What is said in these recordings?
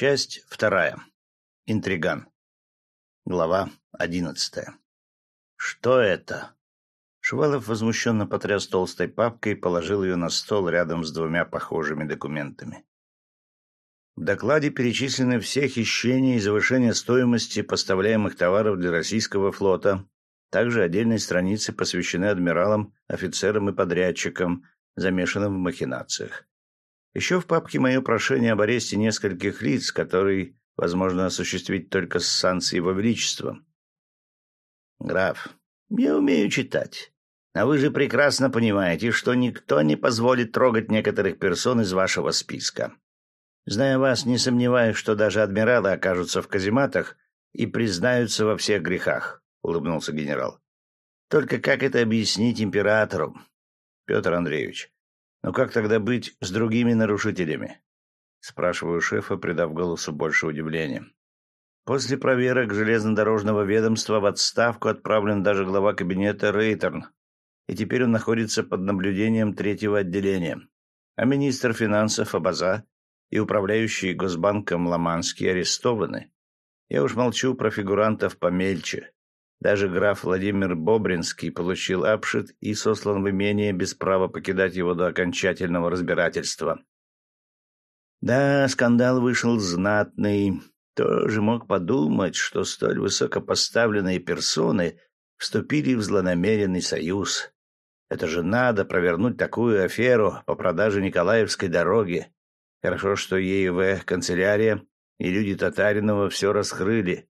Часть вторая. Интриган. Глава одиннадцатая. Что это? Шувалов возмущенно потряс толстой папкой и положил ее на стол рядом с двумя похожими документами. В докладе перечислены все хищения и завышение стоимости поставляемых товаров для российского флота. Также отдельные страницы посвящены адмиралам, офицерам и подрядчикам, замешанным в махинациях. Еще в папке мое прошение об аресте нескольких лиц, который возможно осуществить только с санкцией его величества. Граф, я умею читать. А вы же прекрасно понимаете, что никто не позволит трогать некоторых персон из вашего списка. Зная вас, не сомневаюсь, что даже адмиралы окажутся в казематах и признаются во всех грехах, — улыбнулся генерал. Только как это объяснить императору? Петр Андреевич, но как тогда быть с другими нарушителями? Спрашиваю шефа, придав голосу больше удивления. После проверок железнодорожного ведомства в отставку отправлен даже глава кабинета Рейтерн, и теперь он находится под наблюдением третьего отделения. А министр финансов Абаза и управляющий Госбанком Ломанский арестованы. Я уж молчу про фигурантов помельче. Даже граф Владимир Бобринский получил обшит и сослан в имение без права покидать его до окончательного разбирательства. Да, скандал вышел знатный. Тоже мог подумать, что столь высокопоставленные персоны вступили в злонамеренный союз. Это же надо провернуть такую аферу по продаже Николаевской дороги. Хорошо, что ЕИВ, канцелярия и люди Татаринова все раскрыли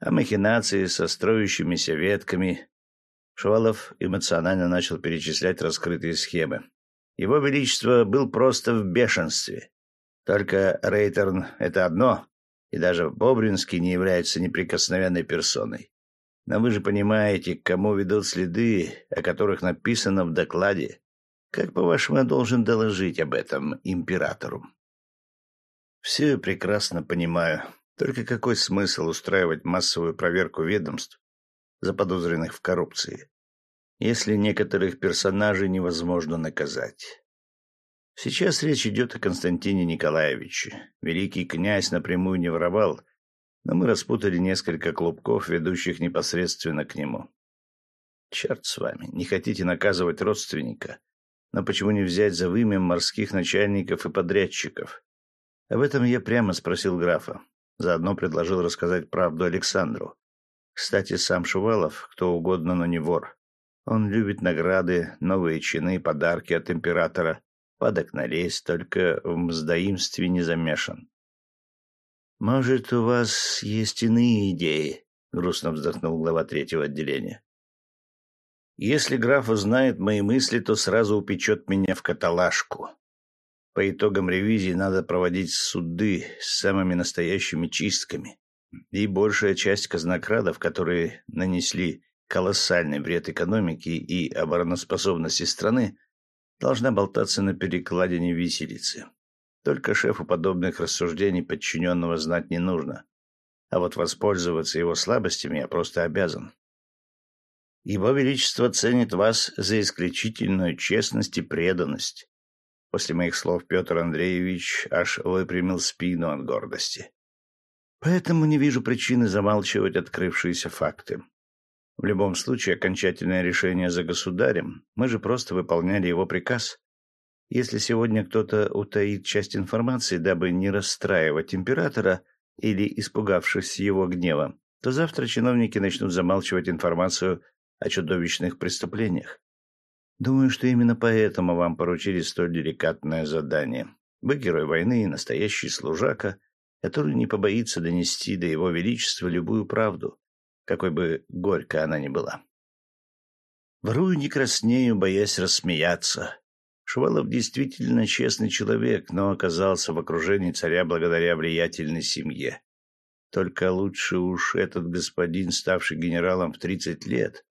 а махинации со строящимися ветками. Шувалов эмоционально начал перечислять раскрытые схемы. Его Величество был просто в бешенстве. Только Рейтерн — это одно, и даже Бобринский не является неприкосновенной персоной. Но вы же понимаете, к кому ведут следы, о которых написано в докладе. Как, по-вашему, я должен доложить об этом императору? Все прекрасно понимаю, только какой смысл устраивать массовую проверку ведомств, заподозренных в коррупции, если некоторых персонажей невозможно наказать? Сейчас речь идет о Константине Николаевиче. Великий князь напрямую не воровал, но мы распутали несколько клубков, ведущих непосредственно к нему. Черт с вами, не хотите наказывать родственника, но почему не взять за вымя морских начальников и подрядчиков? Об этом я прямо спросил графа. Заодно предложил рассказать правду Александру. Кстати, сам Шувалов, кто угодно, но не вор. Он любит награды, новые чины, подарки от императора. Падок на лезь, только в мздоимстве не замешан. «Может, у вас есть иные идеи?» — грустно вздохнул глава третьего отделения. «Если граф узнает мои мысли, то сразу упечет меня в каталажку. По итогам ревизии надо проводить суды с самыми настоящими чистками. И большая часть казнокрадов, которые нанесли колоссальный вред экономике и обороноспособности страны, должна болтаться на перекладине виселицы. Только шефу подобных рассуждений подчиненного знать не нужно. А вот воспользоваться его слабостями я просто обязан. Его Величество ценит вас за исключительную честность и преданность. После моих слов Петр Андреевич аж выпрямил спину от гордости. Поэтому не вижу причины замалчивать открывшиеся факты. В любом случае, окончательное решение за государем. Мы же просто выполняли его приказ. Если сегодня кто-то утаит часть информации, дабы не расстраивать императора или испугавшись его гнева, то завтра чиновники начнут замалчивать информацию о чудовищных преступлениях. Думаю, что именно поэтому вам поручили столь деликатное задание. Вы герой войны и настоящий служака, который не побоится донести до его величества любую правду, какой бы горько она ни была. Ворую не краснею, боясь рассмеяться. Шувалов действительно честный человек, но оказался в окружении царя благодаря влиятельной семье. Только лучше уж этот господин, ставший генералом в тридцать лет,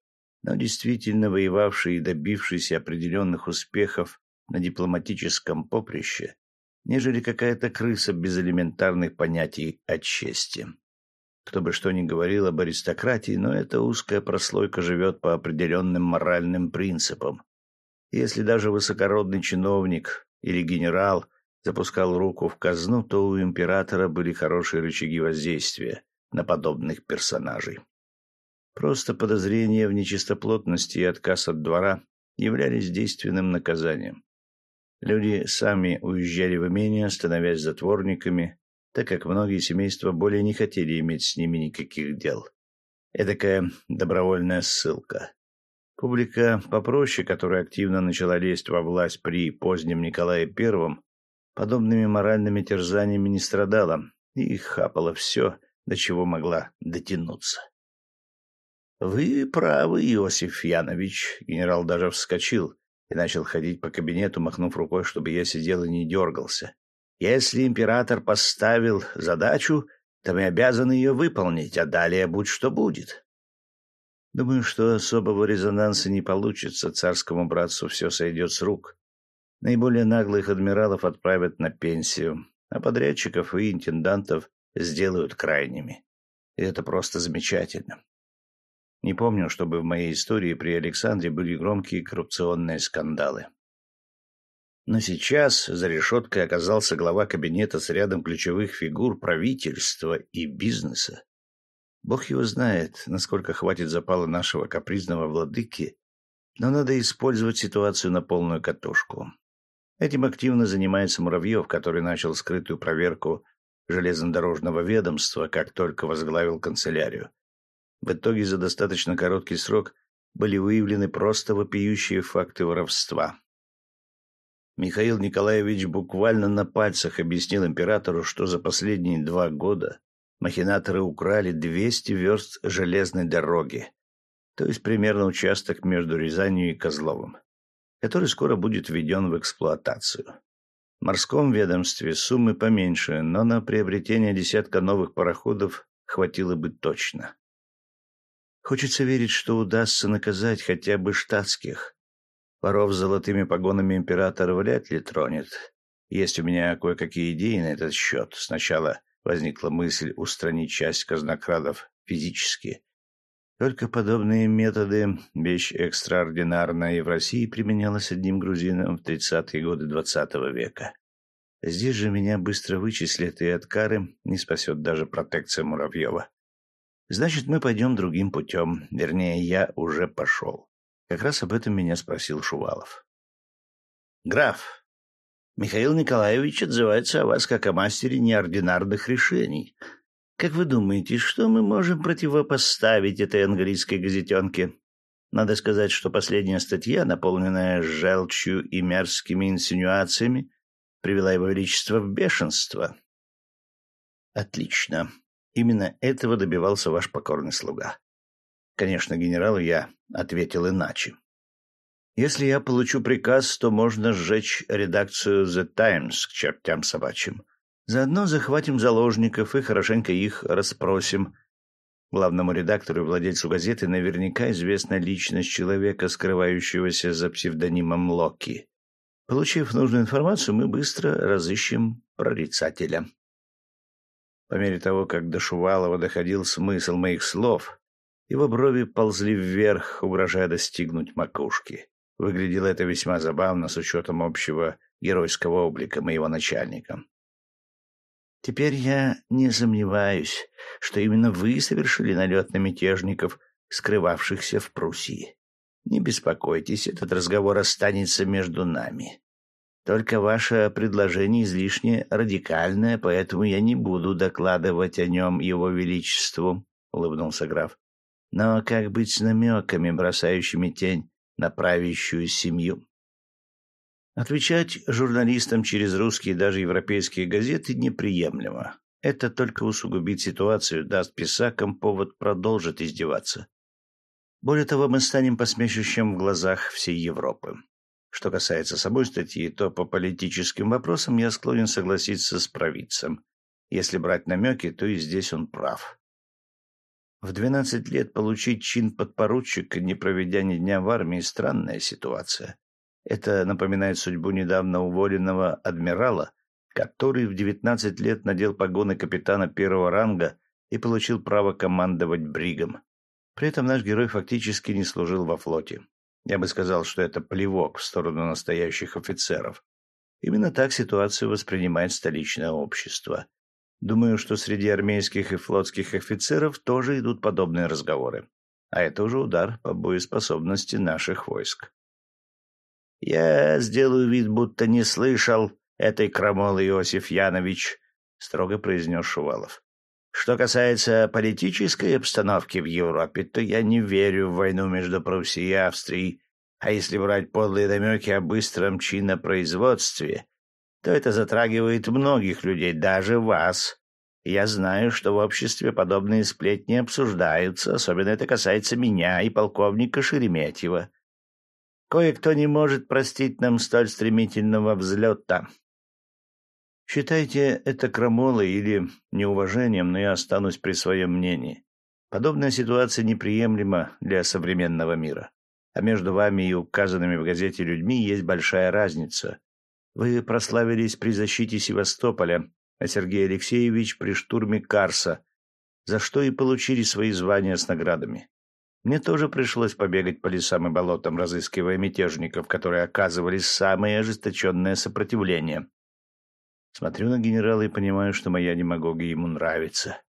но действительно воевавший и добившийся определенных успехов на дипломатическом поприще, нежели какая-то крыса без элементарных понятий о чести. Кто бы что ни говорил об аристократии, но эта узкая прослойка живет по определенным моральным принципам. Если даже высокородный чиновник или генерал запускал руку в казну, то у императора были хорошие рычаги воздействия на подобных персонажей. Просто подозрения в нечистоплотности и отказ от двора являлись действенным наказанием. Люди сами уезжали в имение, становясь затворниками, так как многие семейства более не хотели иметь с ними никаких дел. Эдакая добровольная ссылка. Публика попроще, которая активно начала лезть во власть при позднем Николае I, подобными моральными терзаниями не страдала и хапала все, до чего могла дотянуться. «Вы правы, Иосиф Янович», — генерал даже вскочил и начал ходить по кабинету, махнув рукой, чтобы я сидел и не дергался. «Если император поставил задачу, то мы обязаны ее выполнить, а далее будь что будет». Думаю, что особого резонанса не получится, царскому братцу все сойдет с рук. Наиболее наглых адмиралов отправят на пенсию, а подрядчиков и интендантов сделают крайними. И это просто замечательно. Не помню, чтобы в моей истории при Александре были громкие коррупционные скандалы. Но сейчас за решеткой оказался глава кабинета с рядом ключевых фигур правительства и бизнеса. Бог его знает, насколько хватит запала нашего капризного владыки, но надо использовать ситуацию на полную катушку. Этим активно занимается Муравьев, который начал скрытую проверку железнодорожного ведомства, как только возглавил канцелярию. В итоге за достаточно короткий срок были выявлены просто вопиющие факты воровства. Михаил Николаевич буквально на пальцах объяснил императору, что за последние два года махинаторы украли 200 верст железной дороги, то есть примерно участок между Рязанью и Козловым, который скоро будет введен в эксплуатацию. В морском ведомстве суммы поменьше, но на приобретение десятка новых пароходов хватило бы точно. Хочется верить, что удастся наказать хотя бы штатских. Воров с золотыми погонами император вряд ли тронет. Есть у меня кое-какие идеи на этот счет. Сначала возникла мысль устранить часть казнокрадов физически. Только подобные методы — вещь экстраординарная и в России применялась одним грузином в тридцатые годы двадцатого века. Здесь же меня быстро вычислят, и от кары не спасет даже протекция Муравьева. Значит, мы пойдем другим путем. Вернее, я уже пошел. Как раз об этом меня спросил Шувалов. «Граф, Михаил Николаевич отзывается о вас как о мастере неординарных решений. Как вы думаете, что мы можем противопоставить этой английской газетенке? Надо сказать, что последняя статья, наполненная желчью и мерзкими инсинуациями, привела его величество в бешенство». «Отлично. Именно этого добивался ваш покорный слуга. Конечно, генералу я ответил иначе. Если я получу приказ, то можно сжечь редакцию The Times к чертям собачьим. Заодно захватим заложников и хорошенько их расспросим. Главному редактору и владельцу газеты наверняка известна личность человека, скрывающегося за псевдонимом Локи. Получив нужную информацию, мы быстро разыщем прорицателя. По мере того, как до Шувалова доходил смысл моих слов, его брови ползли вверх, угрожая достигнуть макушки. Выглядело это весьма забавно с учетом общего геройского облика моего начальника. «Теперь я не сомневаюсь, что именно вы совершили налет на мятежников, скрывавшихся в Пруссии. Не беспокойтесь, этот разговор останется между нами. Только ваше предложение излишне радикальное, поэтому я не буду докладывать о нем его величеству», — улыбнулся граф. «Но как быть с намеками, бросающими тень на правящую семью?» Отвечать журналистам через русские даже европейские газеты неприемлемо. Это только усугубит ситуацию, даст писакам повод продолжить издеваться. Более того, мы станем посмешищем в глазах всей Европы. Что касается самой статьи, то по политическим вопросам я склонен согласиться с провидцем. Если брать намеки, то и здесь он прав. В двенадцать лет получить чин подпоручика, не проведя ни дня в армии, странная ситуация. Это напоминает судьбу недавно уволенного адмирала, который в девятнадцать лет надел погоны капитана первого ранга и получил право командовать бригом. При этом наш герой фактически не служил во флоте. Я бы сказал, что это плевок в сторону настоящих офицеров. Именно так ситуацию воспринимает столичное общество. Думаю, что среди армейских и флотских офицеров тоже идут подобные разговоры. А это уже удар по боеспособности наших войск. «Я сделаю вид, будто не слышал этой крамолы, Иосиф Янович», — строго произнес Шувалов. «Что касается политической обстановки в Европе, то я не верю в войну между Пруссией и Австрией, а если брать подлые намеки о быстром чинопроизводстве, то это затрагивает многих людей, даже вас. Я знаю, что в обществе подобные сплетни обсуждаются, особенно это касается меня и полковника Шереметьева. Кое-кто не может простить нам столь стремительного взлета. Считайте это крамолой или неуважением, но я останусь при своем мнении. Подобная ситуация неприемлема для современного мира. А между вами и указанными в газете людьми есть большая разница. Вы прославились при защите Севастополя, а Сергей Алексеевич при штурме Карса, за что и получили свои звания с наградами. Мне тоже пришлось побегать по лесам и болотам, разыскивая мятежников, которые оказывали самое ожесточенное сопротивление. Смотрю на генерала и понимаю, что моя демагогия ему нравится.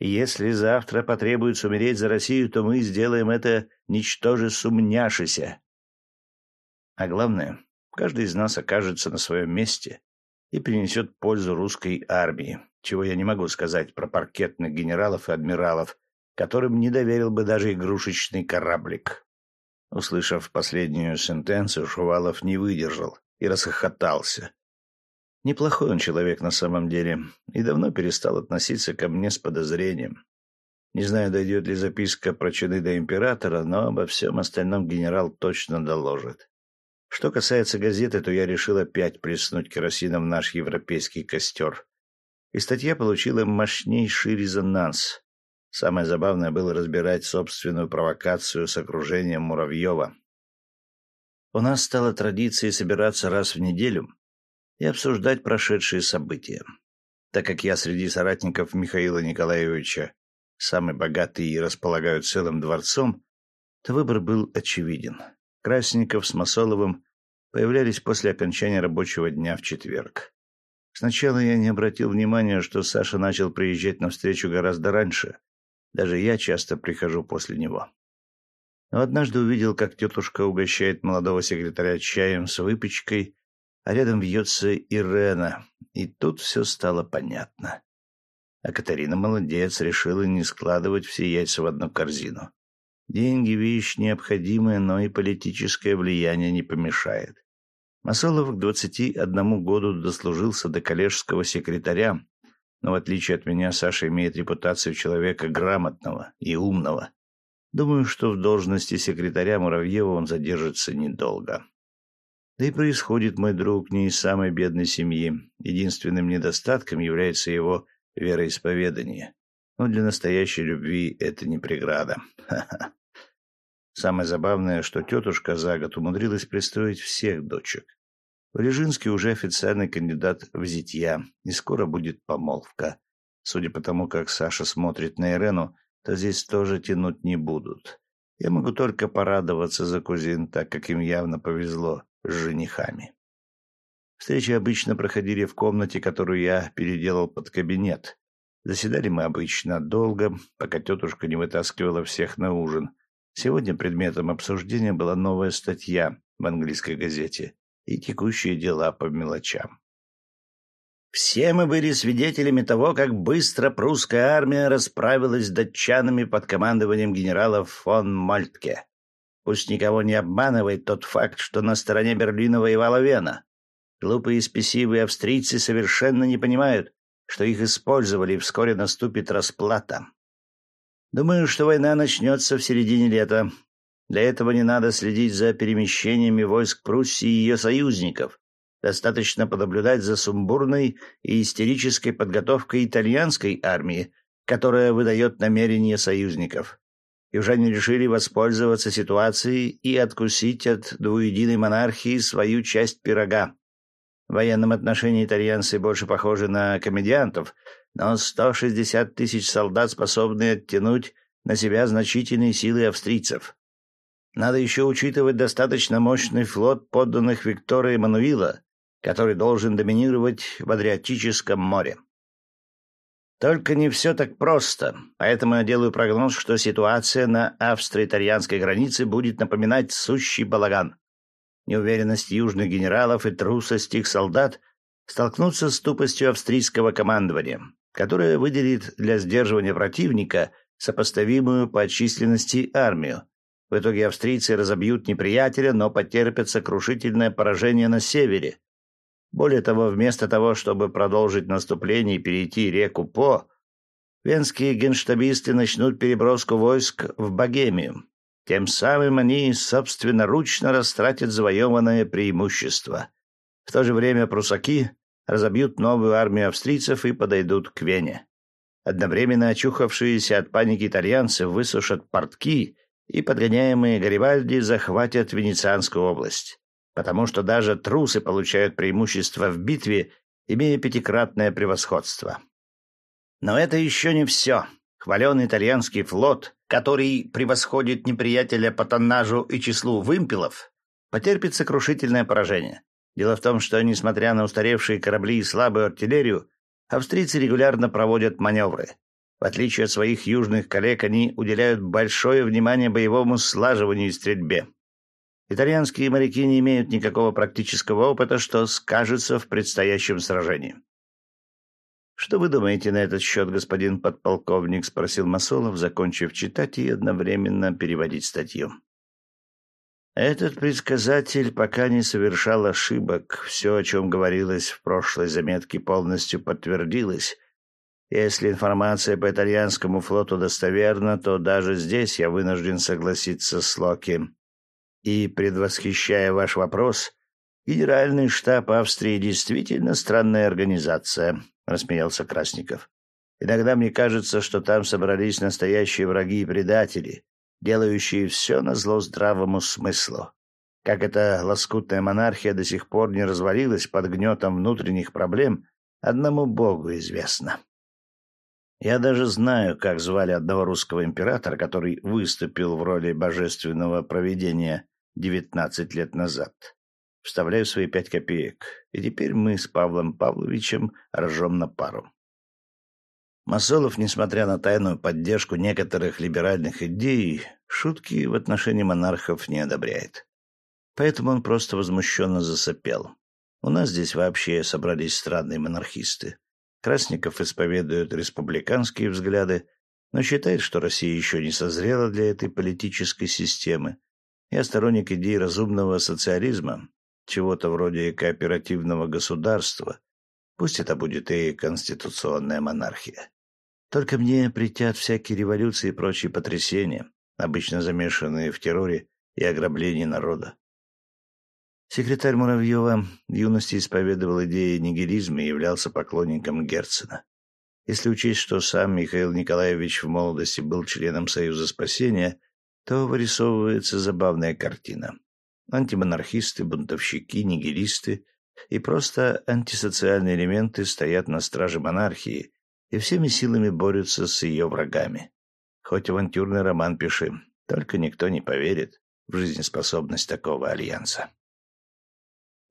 Если завтра потребуется умереть за Россию, то мы сделаем это, ничтоже сумняшися. А главное, каждый из нас окажется на своем месте и принесет пользу русской армии, чего я не могу сказать про паркетных генералов и адмиралов, которым не доверил бы даже игрушечный кораблик. Услышав последнюю сентенцию, Шувалов не выдержал и расхохотался. Неплохой он человек на самом деле, и давно перестал относиться ко мне с подозрением. Не знаю, дойдет ли записка про чины до императора, но обо всем остальном генерал точно доложит. Что касается газеты, то я решил опять плеснуть керосином наш европейский костер. И статья получила мощнейший резонанс. Самое забавное было разбирать собственную провокацию с окружением Муравьева. У нас стало традицией собираться раз в неделю и обсуждать прошедшие события. Так как я среди соратников Михаила Николаевича самый богатый и располагаю целым дворцом, то выбор был очевиден. Красников с Масоловым появлялись после окончания рабочего дня в четверг. Сначала я не обратил внимания, что Саша начал приезжать на встречу гораздо раньше, даже я часто прихожу после него. Но однажды увидел, как тетушка угощает молодого секретаря чаем с выпечкой, а рядом вьется Ирена, и тут все стало понятно. А Катарина молодец, решила не складывать все яйца в одну корзину. Деньги — вещь необходимая, но и политическое влияние не помешает. Масолов к двадцати одному году дослужился до коллежского секретаря, но в отличие от меня Саша имеет репутацию человека грамотного и умного. Думаю, что в должности секретаря Муравьева он задержится недолго. Да и происходит мой друг не из самой бедной семьи. Единственным недостатком является его вероисповедание. Но для настоящей любви это не преграда. Самое забавное, что тетушка за год умудрилась пристроить всех дочек. Валежинский уже официальный кандидат в зятья, и скоро будет помолвка. Судя по тому, как Саша смотрит на Ирену, то здесь тоже тянуть не будут. Я могу только порадоваться за кузин, так как им явно повезло с женихами. Встречи обычно проходили в комнате, которую я переделал под кабинет. Заседали мы обычно долго, пока тетушка не вытаскивала всех на ужин. Сегодня предметом обсуждения была новая статья в английской газете и текущие дела по мелочам. Все мы были свидетелями того, как быстро прусская армия расправилась с датчанами под командованием генерала фон Мальтке. Пусть никого не обманывает тот факт, что на стороне Берлина воевала Вена. Глупые и спесивые австрийцы совершенно не понимают, что их использовали, и вскоре наступит расплата. Думаю, что война начнется в середине лета, для этого не надо следить за перемещениями войск Пруссии и ее союзников. Достаточно понаблюдать за сумбурной и истерической подготовкой итальянской армии, которая выдает намерения союзников. Южане решили воспользоваться ситуацией и откусить от двуединой монархии свою часть пирога. В военном отношении итальянцы больше похожи на комедиантов, но 160 тысяч солдат способны оттянуть на себя значительные силы австрийцев. Надо еще учитывать достаточно мощный флот подданных Виктора Эммануила, который должен доминировать в Адриатическом море. Только не все так просто, поэтому я делаю прогноз, что ситуация на австро-итальянской границе будет напоминать сущий балаган. Неуверенность южных генералов и трусость их солдат столкнутся с тупостью австрийского командования, которое выделит для сдерживания противника сопоставимую по численности армию. В итоге австрийцы разобьют неприятеля, но потерпят сокрушительное поражение на севере, более того, вместо того, чтобы продолжить наступление и перейти реку По, венские генштабисты начнут переброску войск в Богемию. Тем самым они собственноручно растратят завоеванное преимущество. В то же время прусаки разобьют новую армию австрийцев и подойдут к Вене. Одновременно очухавшиеся от паники итальянцы высушат портки и, подгоняемые Гарибальди, захватят Венецианскую область потому что даже трусы получают преимущество в битве, имея пятикратное превосходство. Но это еще не все. Хваленый итальянский флот, который превосходит неприятеля по тоннажу и числу вымпелов, потерпит сокрушительное поражение. Дело в том, что, несмотря на устаревшие корабли и слабую артиллерию, австрийцы регулярно проводят маневры. В отличие от своих южных коллег, они уделяют большое внимание боевому слаживанию и стрельбе. Итальянские моряки не имеют никакого практического опыта, что скажется в предстоящем сражении. «Что вы думаете на этот счет, господин подполковник?» — спросил Масолов, закончив читать и одновременно переводить статью. Этот предсказатель пока не совершал ошибок. Все, о чем говорилось в прошлой заметке, полностью подтвердилось. Если информация по итальянскому флоту достоверна, то даже здесь я вынужден согласиться с Локи. И, предвосхищая ваш вопрос, Генеральный штаб Австрии действительно странная организация, рассмеялся Красников. Иногда мне кажется, что там собрались настоящие враги и предатели, делающие все на зло здравому смыслу. Как эта лоскутная монархия до сих пор не развалилась под гнетом внутренних проблем, одному Богу известно. Я даже знаю, как звали одного русского императора, который выступил в роли божественного провидения девятнадцать лет назад. Вставляю свои пять копеек, и теперь мы с Павлом Павловичем ржем на пару. Масолов, несмотря на тайную поддержку некоторых либеральных идей, шутки в отношении монархов не одобряет. Поэтому он просто возмущенно засопел. У нас здесь вообще собрались странные монархисты. Красников исповедует республиканские взгляды, но считает, что Россия еще не созрела для этой политической системы. Я сторонник идей разумного социализма, чего-то вроде кооперативного государства. Пусть это будет и конституционная монархия. Только мне притят всякие революции и прочие потрясения, обычно замешанные в терроре и ограблении народа. Секретарь Муравьева в юности исповедовал идеи нигилизма и являлся поклонником Герцена. Если учесть, что сам Михаил Николаевич в молодости был членом Союза спасения, то вырисовывается забавная картина. Антимонархисты, бунтовщики, нигилисты и просто антисоциальные элементы стоят на страже монархии и всеми силами борются с ее врагами. Хоть авантюрный роман пиши, только никто не поверит в жизнеспособность такого альянса.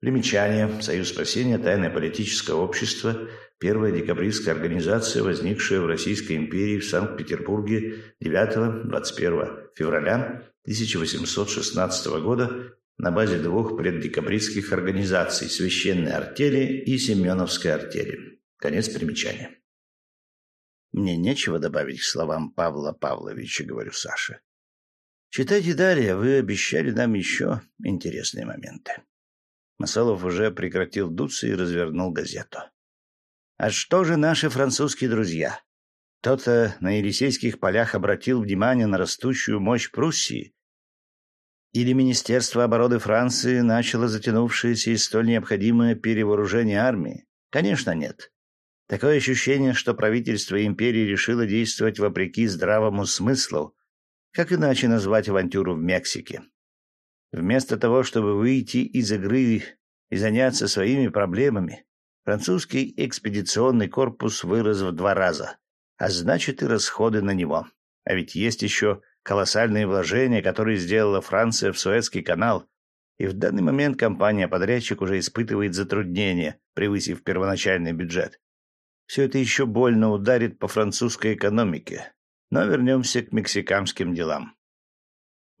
Примечание. Союз спасения. Тайное политическое общество. Первая декабристская организация, возникшая в Российской империи в Санкт-Петербурге 9-21 февраля 1816 года на базе двух преддекабристских организаций Священной артели и Семеновской артели. Конец примечания. Мне нечего добавить к словам Павла Павловича, говорю Саше. Читайте далее, вы обещали нам еще интересные моменты. Масолов уже прекратил дуться и развернул газету. «А что же наши французские друзья? Кто-то на Елисейских полях обратил внимание на растущую мощь Пруссии? Или Министерство обороны Франции начало затянувшееся и столь необходимое перевооружение армии? Конечно, нет. Такое ощущение, что правительство империи решило действовать вопреки здравому смыслу. Как иначе назвать авантюру в Мексике? Вместо того, чтобы выйти из игры и заняться своими проблемами, французский экспедиционный корпус вырос в два раза, а значит и расходы на него. А ведь есть еще колоссальные вложения, которые сделала Франция в Суэцкий канал и в данный момент компания-подрядчик уже испытывает затруднения, превысив первоначальный бюджет. Все это еще больно ударит по французской экономике. Но вернемся к мексиканским делам.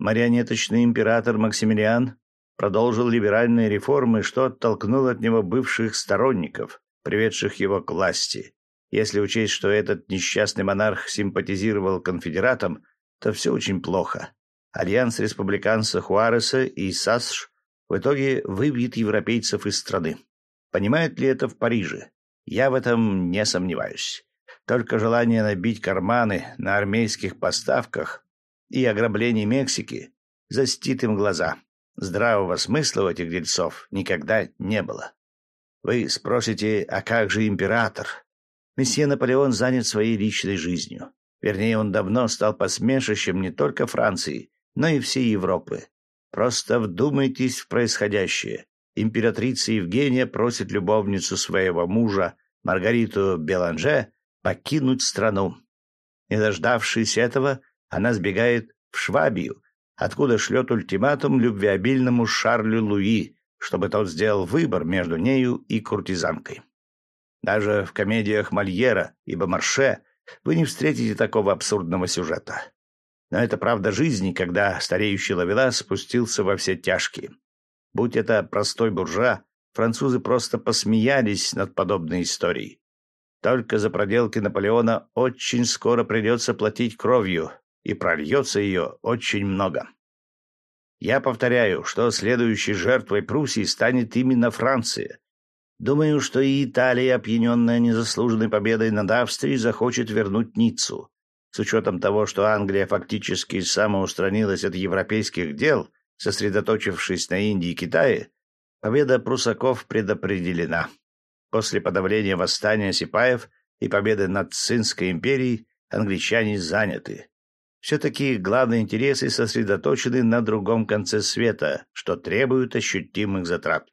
Марионеточный император Максимилиан продолжил либеральные реформы, что оттолкнуло от него бывших сторонников, приведших его к власти. Если учесть, что этот несчастный монарх симпатизировал конфедератам, то все очень плохо. Альянс республиканца Хуареса и САСШ в итоге выбьет европейцев из страны. Понимают ли это в Париже? Я в этом не сомневаюсь. Только желание набить карманы на армейских поставках и ограблении Мексики застит им глаза. Здравого смысла у этих дельцов никогда не было. Вы спросите, а как же император? Месье Наполеон занят своей личной жизнью. Вернее, он давно стал посмешищем не только Франции, но и всей Европы. Просто вдумайтесь в происходящее. Императрица Евгения просит любовницу своего мужа, Маргариту Беланже, покинуть страну. Не дождавшись этого, она сбегает в Швабию, откуда шлет ультиматум любвеобильному Шарлю Луи, чтобы тот сделал выбор между нею и куртизанкой. Даже в комедиях Мольера и Бомарше вы не встретите такого абсурдного сюжета. Но это правда жизни, когда стареющий Лавелас спустился во все тяжкие. Будь это простой буржуа, французы просто посмеялись над подобной историей. Только за проделки Наполеона очень скоро придется платить кровью, и прольется ее очень много. Я повторяю, что следующей жертвой Пруссии станет именно Франция. Думаю, что и Италия, опьяненная незаслуженной победой над Австрией, захочет вернуть Ниццу. С учетом того, что Англия фактически самоустранилась от европейских дел, сосредоточившись на Индии и Китае, победа прусаков предопределена. После подавления восстания сипаев и победы над Цинской империей англичане заняты. Все-таки главные интересы сосредоточены на другом конце света, что требует ощутимых затрат.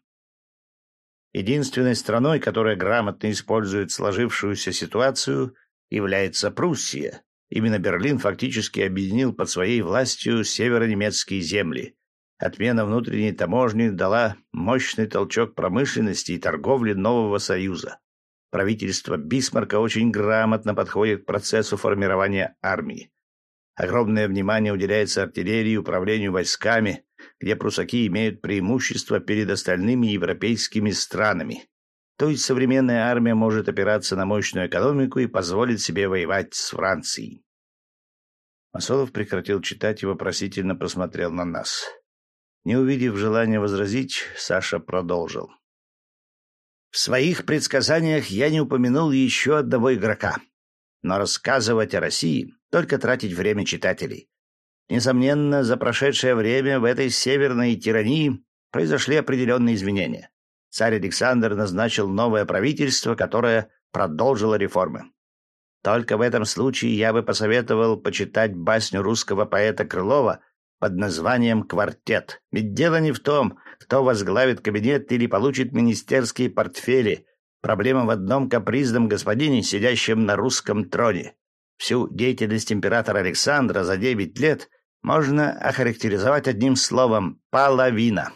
Единственной страной, которая грамотно использует сложившуюся ситуацию, является Пруссия, Именно Берлин фактически объединил под своей властью северонемецкие земли. Отмена внутренней таможни дала мощный толчок промышленности и торговли нового союза. Правительство Бисмарка очень грамотно подходит к процессу формирования армии. Огромное внимание уделяется артиллерии и управлению войсками, где прусаки имеют преимущество перед остальными европейскими странами. То есть современная армия может опираться на мощную экономику и позволить себе воевать с Францией. Масолов прекратил читать и вопросительно посмотрел на нас. Не увидев желания возразить, Саша продолжил. В своих предсказаниях я не упомянул еще одного игрока. Но рассказывать о России — только тратить время читателей. Несомненно, за прошедшее время в этой северной тирании произошли определенные изменения царь Александр назначил новое правительство, которое продолжило реформы. Только в этом случае я бы посоветовал почитать басню русского поэта Крылова под названием «Квартет». Ведь дело не в том, кто возглавит кабинет или получит министерские портфели. Проблема в одном капризном господине, сидящем на русском троне. Всю деятельность императора Александра за девять лет можно охарактеризовать одним словом «половина»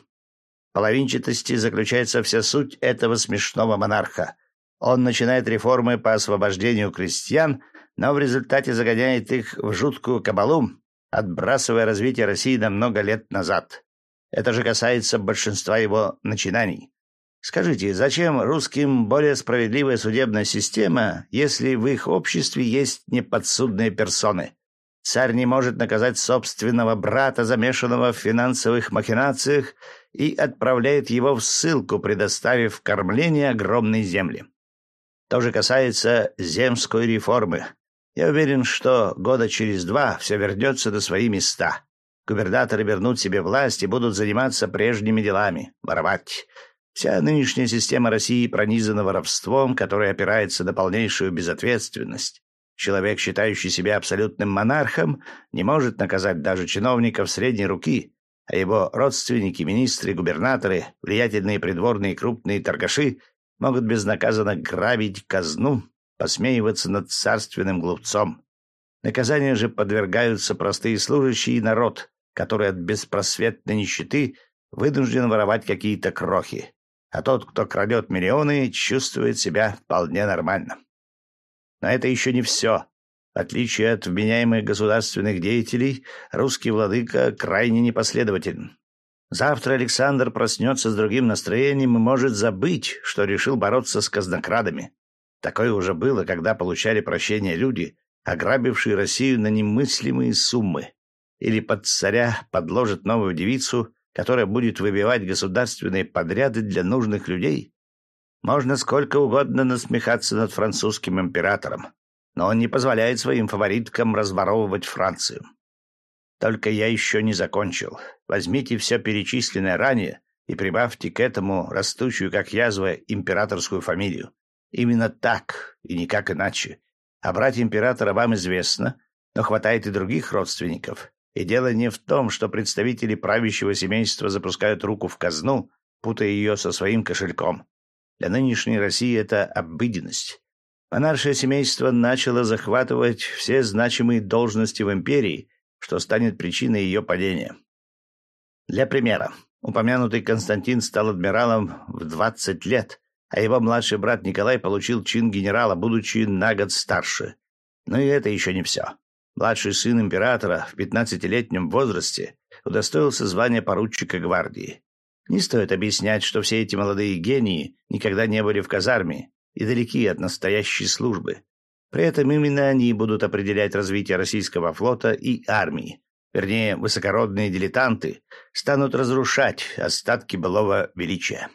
половинчатости заключается вся суть этого смешного монарха. Он начинает реформы по освобождению крестьян, но в результате загоняет их в жуткую кабалу, отбрасывая развитие России на много лет назад. Это же касается большинства его начинаний. Скажите, зачем русским более справедливая судебная система, если в их обществе есть неподсудные персоны? Царь не может наказать собственного брата, замешанного в финансовых махинациях, и отправляет его в ссылку, предоставив кормление огромной земли. То же касается земской реформы. Я уверен, что года через два все вернется на свои места. Губернаторы вернут себе власть и будут заниматься прежними делами — воровать. Вся нынешняя система России пронизана воровством, которое опирается на полнейшую безответственность. Человек, считающий себя абсолютным монархом, не может наказать даже чиновников средней руки, а его родственники, министры, губернаторы, влиятельные придворные крупные торгаши могут безнаказанно грабить казну, посмеиваться над царственным глупцом. Наказанию же подвергаются простые служащие и народ, который от беспросветной нищеты вынужден воровать какие-то крохи, а тот, кто крадет миллионы, чувствует себя вполне нормально. Но это еще не все. В отличие от вменяемых государственных деятелей, русский владыка крайне непоследователен. Завтра Александр проснется с другим настроением и может забыть, что решил бороться с казнокрадами. Такое уже было, когда получали прощение люди, ограбившие Россию на немыслимые суммы. Или под царя подложат новую девицу, которая будет выбивать государственные подряды для нужных людей. Можно сколько угодно насмехаться над французским императором, но он не позволяет своим фавориткам разворовывать Францию. Только я еще не закончил. Возьмите все перечисленное ранее и прибавьте к этому растущую, как язва, императорскую фамилию. Именно так и никак иначе. А брать императора вам известно, но хватает и других родственников. И дело не в том, что представители правящего семейства запускают руку в казну, путая ее со своим кошельком. Для нынешней России это обыденность. Монаршее семейство начало захватывать все значимые должности в империи, что станет причиной ее падения. Для примера, упомянутый Константин стал адмиралом в 20 лет, а его младший брат Николай получил чин генерала, будучи на год старше. Но и это еще не все. Младший сын императора в 15-летнем возрасте удостоился звания поручика гвардии. Не стоит объяснять, что все эти молодые гении никогда не были в казарме и далеки от настоящей службы. При этом именно они будут определять развитие российского флота и армии. Вернее, высокородные дилетанты станут разрушать остатки былого величия.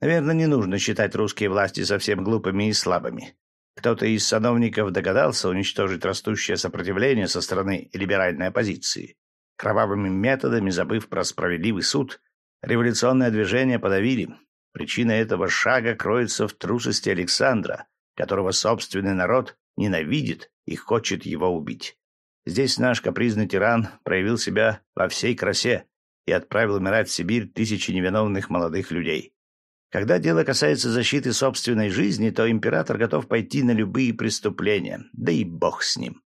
Наверное, не нужно считать русские власти совсем глупыми и слабыми. Кто-то из сановников догадался уничтожить растущее сопротивление со стороны либеральной оппозиции. Кровавыми методами, забыв про справедливый суд, революционное движение подавили, Причина этого шага кроется в трусости Александра, которого собственный народ ненавидит и хочет его убить. Здесь наш капризный тиран проявил себя во всей красе и отправил умирать в Сибирь тысячи невиновных молодых людей. Когда дело касается защиты собственной жизни, то император готов пойти на любые преступления, да и бог с ним.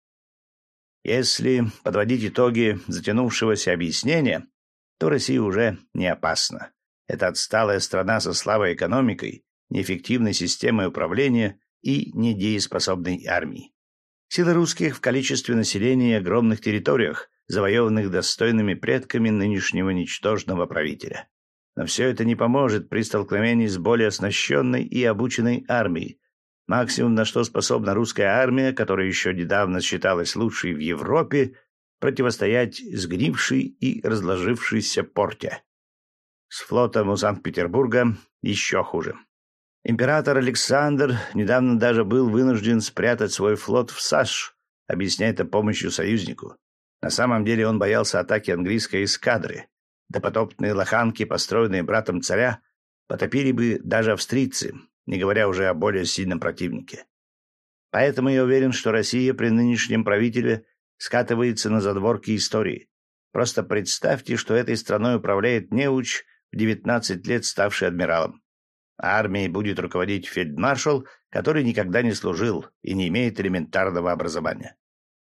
Если подводить итоги затянувшегося объяснения, то Россия уже не опасна. Это отсталая страна со слабой экономикой, неэффективной системой управления и недееспособной армией. Силы русских в количестве населения и огромных территориях, завоеванных достойными предками нынешнего ничтожного правителя. Но все это не поможет при столкновении с более оснащенной и обученной армией. Максимум, на что способна русская армия, которая еще недавно считалась лучшей в Европе, противостоять сгнившей и разложившейся порте. С флотом у Санкт-Петербурга еще хуже. Император Александр недавно даже был вынужден спрятать свой флот в Саш, объясняя это помощью союзнику. На самом деле он боялся атаки английской эскадры. Допотопные лоханки, построенные братом царя, потопили бы даже австрийцы, не говоря уже о более сильном противнике. Поэтому я уверен, что Россия при нынешнем правителе скатывается на задворки истории. Просто представьте, что этой страной управляет неуч, в 19 лет ставший адмиралом. А армией будет руководить фельдмаршал, который никогда не служил и не имеет элементарного образования.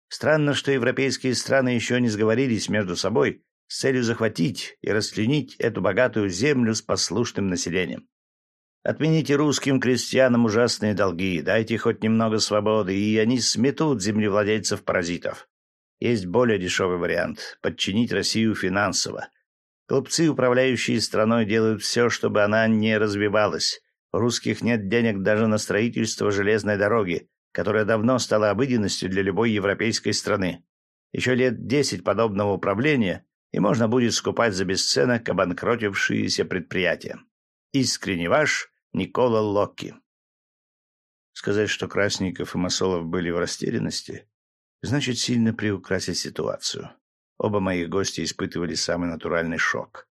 Странно, что европейские страны еще не сговорились между собой с целью захватить и расчленить эту богатую землю с послушным населением. Отмените русским крестьянам ужасные долги, дайте хоть немного свободы, и они сметут землевладельцев-паразитов. Есть более дешевый вариант – подчинить Россию финансово – Глупцы, управляющие страной, делают все, чтобы она не развивалась. У русских нет денег даже на строительство железной дороги, которая давно стала обыденностью для любой европейской страны. Еще лет десять подобного управления, и можно будет скупать за бесценок обанкротившиеся предприятия. Искренне ваш Никола Локки. Сказать, что Красников и Масолов были в растерянности, значит сильно приукрасить ситуацию. Оба моих гостя испытывали самый натуральный шок.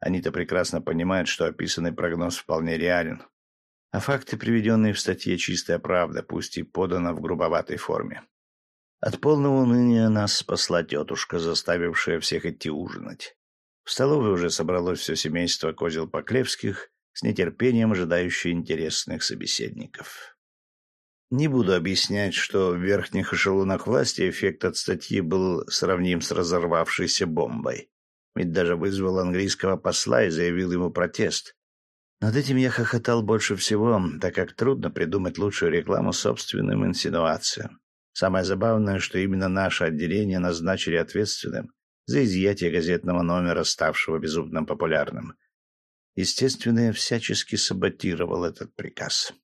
Они-то прекрасно понимают, что описанный прогноз вполне реален. А факты, приведенные в статье, чистая правда, пусть и подана в грубоватой форме. От полного уныния нас спасла тетушка, заставившая всех идти ужинать. В столовой уже собралось все семейство Козел-Поклевских, с нетерпением ожидающее интересных собеседников. Не буду объяснять, что в верхних эшелонах власти эффект от статьи был сравним с разорвавшейся бомбой. ведь даже вызвал английского посла и заявил ему протест. Над этим я хохотал больше всего, так как трудно придумать лучшую рекламу собственным инсинуациям. Самое забавное, что именно наше отделение назначили ответственным за изъятие газетного номера, ставшего безумно популярным. Естественно, я всячески саботировал этот приказ.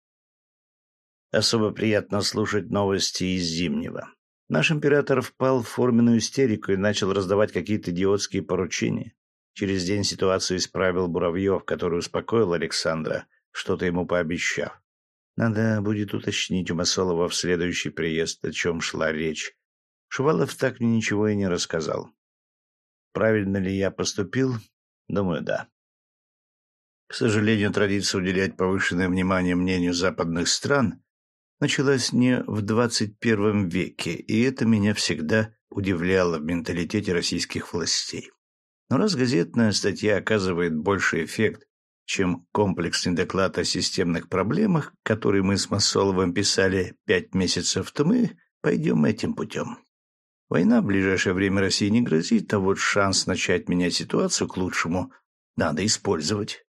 Особо приятно слушать новости из Зимнего. Наш император впал в форменную истерику и начал раздавать какие-то идиотские поручения. Через день ситуацию исправил Буравьев, который успокоил Александра, что-то ему пообещав. Надо будет уточнить у Масолова в следующий приезд, о чем шла речь. Шувалов так мне ничего и не рассказал. Правильно ли я поступил? Думаю, да. К сожалению, традиция уделять повышенное внимание мнению западных стран началась не в 21 веке, и это меня всегда удивляло в менталитете российских властей. Но раз газетная статья оказывает больший эффект, чем комплексный доклад о системных проблемах, который мы с Масоловым писали пять месяцев, то мы пойдем этим путем. Война в ближайшее время России не грозит, а вот шанс начать менять ситуацию к лучшему надо использовать.